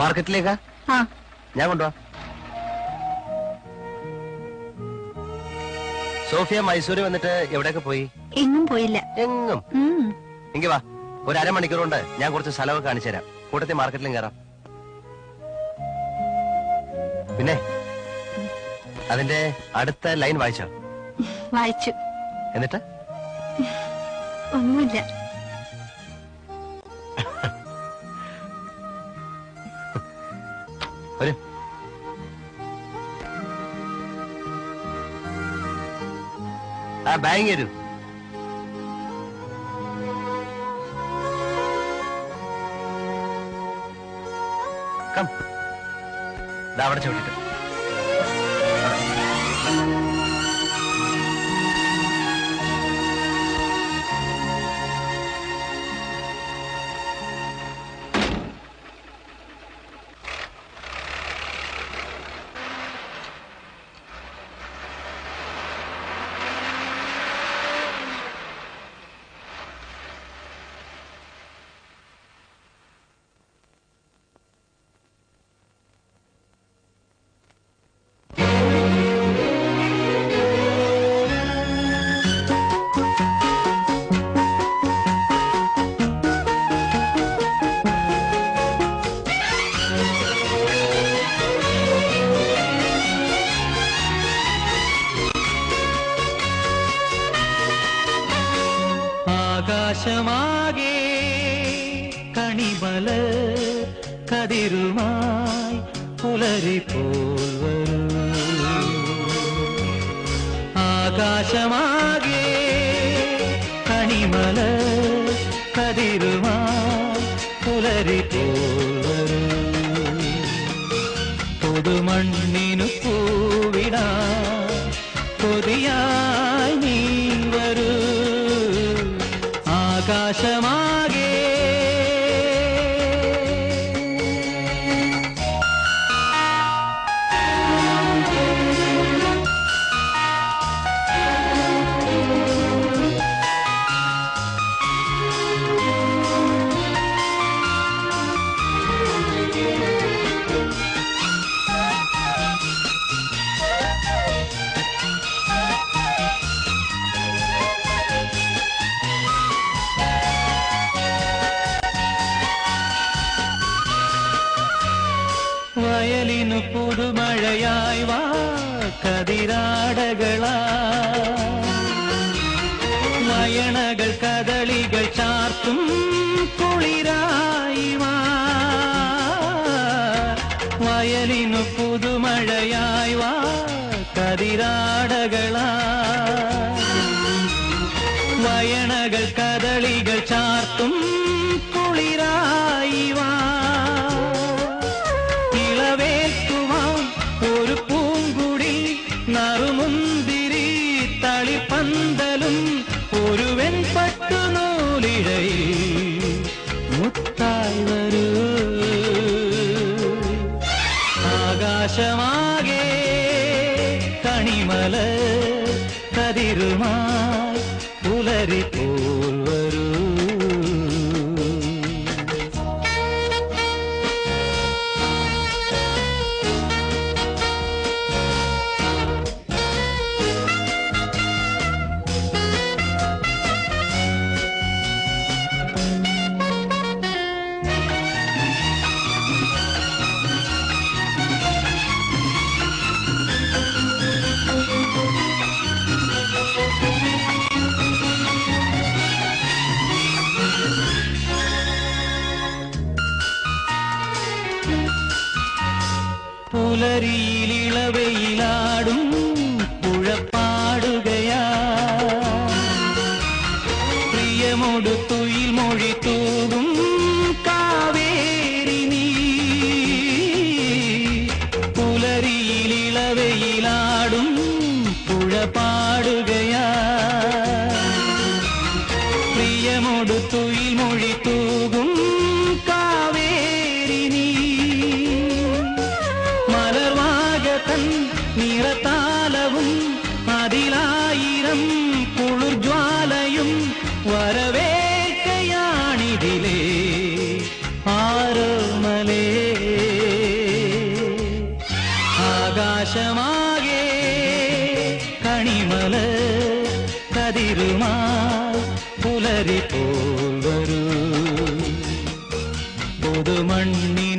മാർക്കറ്റിലേക്കാ? ഞാൻ കൊണ്ടുവാ. സോഫിയ മൈസൂര് വന്നിട്ട് എവിടെയൊക്കെ പോയി? എങ്ങും പോയില്ല. എങ്ങും. എങ്കി വാ. ഒരു അരമണിക്കൂർ കൊണ്ട് ഞാൻ കുറച്ച് സ്ഥലമൊക്കെ കാണിച്ചു തരാം. കൂട്ടത്തിൽ മാർക്കറ്റിലും കയറാം. പിന്നെ? അതിന്റെ അടുത്ത ലൈൻ വായിച്ചോ? വായിച്ചു. എന്നിട്ട്? ഒന്നുമില്ല. ആ ബാങ്ക് തരൂ. അവിടെ ചവിട്ടിട്ട്. ஆகாசமாகே கனிமல கதிருமாய் புலரி போல் ஆகாசமாகே கனிமல கதிருமாய் புலரி போல் புது மண்ணினு பூவிடா கொதியா വയലിനു പുതുമഴയായി വാ കതിരാടകളാ. വയണകൾ കദളികൾ ചാർത്തും കുളിരായി വാ. വയലിനു പുതുമഴയായി വാ കതിരാടകളാ. വയണകൾ കദളികൾ വരൂ. ആകാശമാകെ കണിമല കതിരുമായി പുലരിപ്പോൾ புலரியில் இளவையிலாடும் புழப்பாடுகையா? பிரியமோடு துயில் மொழி தூதும் காவேரி நீ. புலரியில் புழப்பா வரவேற்கையானிதிலே. ஆரோமலே ஆகாசமாகே கனிமல கதிருமா புலரி போல் வரும். பொது மண்ணி